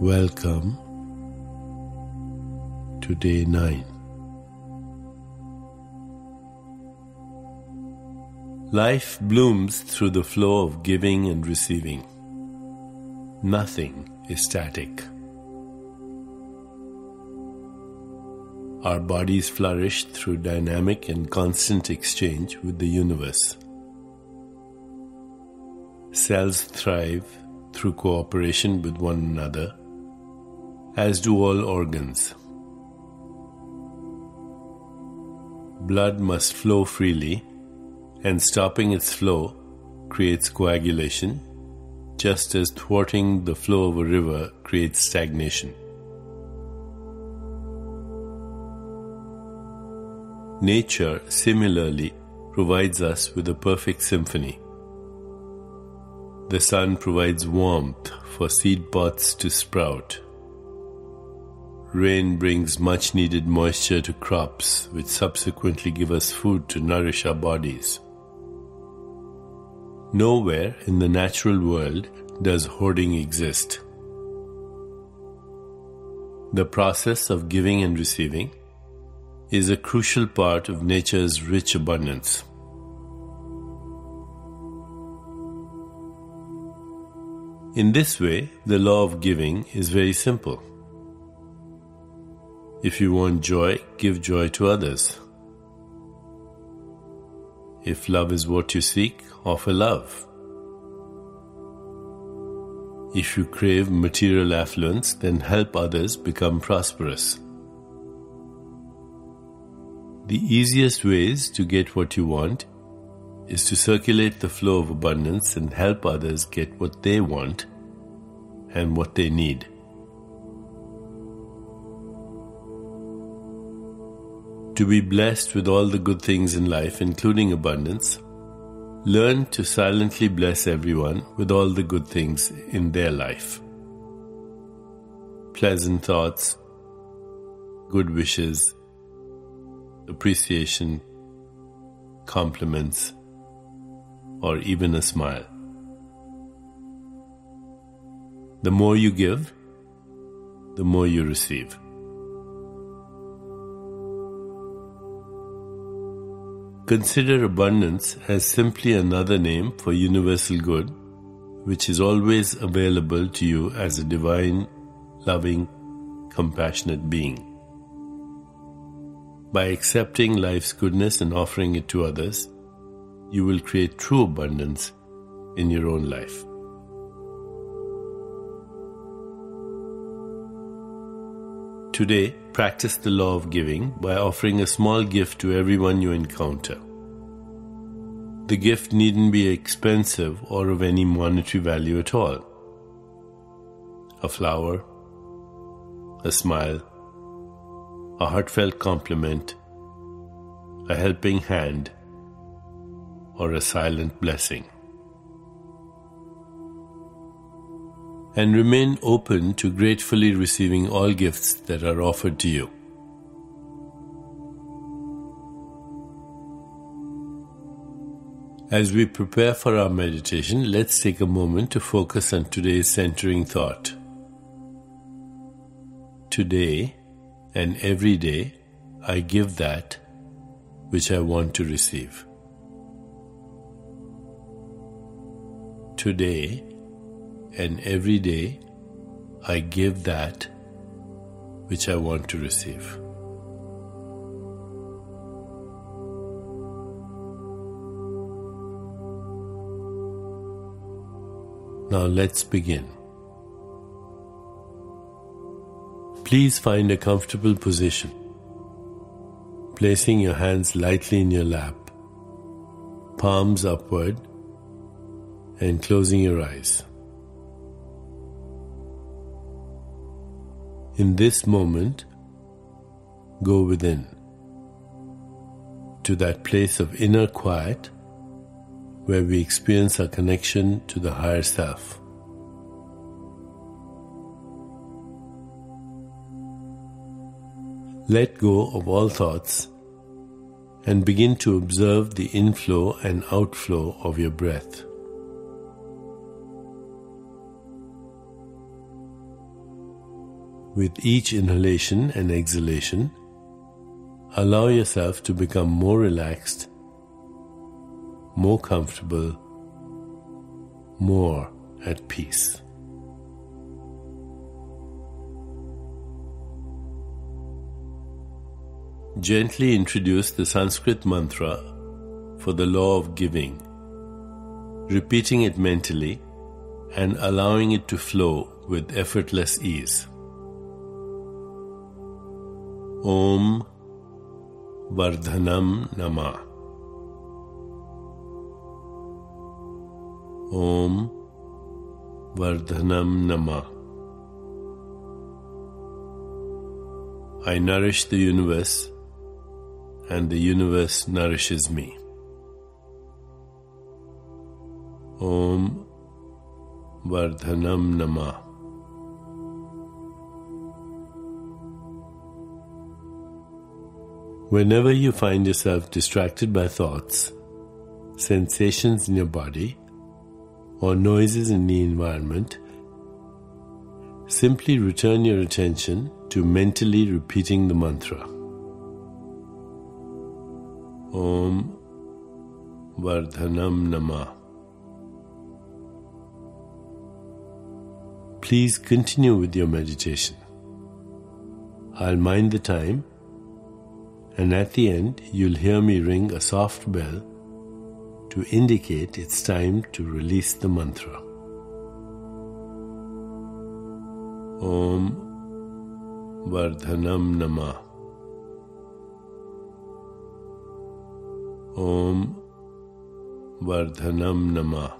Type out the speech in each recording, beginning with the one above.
Welcome to day 9. Life blooms through the flow of giving and receiving. Nothing is static. Our bodies flourish through dynamic and constant exchange with the universe. Cells thrive through cooperation with one another, as do all organs. Blood must flow freely and stopping its flow creates coagulation, just as thwarting the flow of a river creates stagnation. Nature similarly provides us with a perfect symphony. The sun provides warmth for seed pods to sprout. Rain brings much needed moisture to crops, which subsequently give us food to nourish our bodies. Nowhere in the natural world does hoarding exist. The process of giving and receiving is a crucial part of nature's rich abundance. In this way, the law of giving is very simple. If you want joy, give joy to others. If love is what you seek, offer love. If you crave material affluence, then help others become prosperous. The easiest ways to get what you want is to circulate the flow of abundance and help others get what they want and what they need. To be blessed with all the good things in life, including abundance, Learn to silently bless everyone with all the good things in their life. Pleasant thoughts, good wishes, appreciation, compliments, or even a smile. The more you give, the more you receive. Consider abundance as simply another name for universal good, which is always available to you as a divine, loving, compassionate being. By accepting life's goodness and offering it to others, you will create true abundance in your own life. Today, practice the law of giving by offering a small gift to everyone you encounter. The gift needn't be expensive or of any monetary value at all. A flower, a smile, a heartfelt compliment, a helping hand, or a silent blessing. And remain open to gratefully receiving all gifts that are offered to you. As we prepare for our meditation, let's take a moment to focus on today's centering thought. Today and every day, I give that which I want to receive. Today and every day I give that which I want to receive. Now let's begin. Please find a comfortable position, placing your hands lightly in your lap, palms upward, and closing your eyes. In this moment, go within to that place of inner quiet where we experience our connection to the higher self. Let go of all thoughts and begin to observe the inflow and outflow of your breath. With each inhalation and exhalation, allow yourself to become more relaxed, more comfortable, more at peace. Gently introduce the Sanskrit mantra for the law of giving, repeating it mentally and allowing it to flow with effortless ease. Om Vardhanam Nama Om Vardhanam Nama I nourish the universe and the universe nourishes me. Om Vardhanam Nama. Whenever you find yourself distracted by thoughts, sensations in your body, or noises in the environment, simply return your attention to mentally repeating the mantra. Om Vardhanam Nama. Please continue with your meditation. I'll mind the time, and at the end, you'll hear me ring a soft bell to indicate it's time to release the mantra. Om Vardhanam Nama. Om Vardhanam Nama.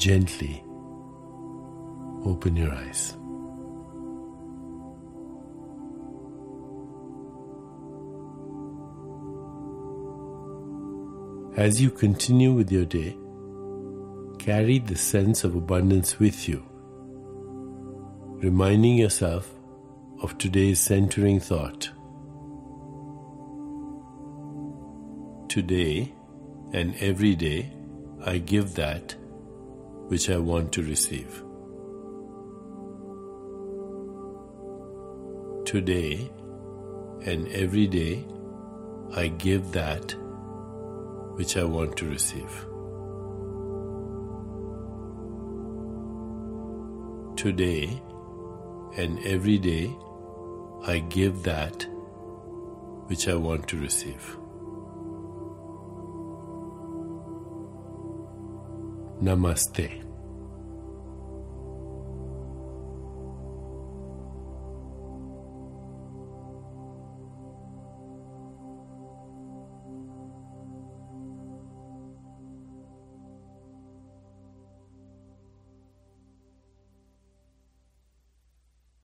gently open your eyes. As you continue with your day, carry the sense of abundance with you, reminding yourself of today's centering thought. Today and every day, I give that which I want to receive. Today and every day, I give that which I want to receive. Today and every day, I give that which I want to receive. नमस्ते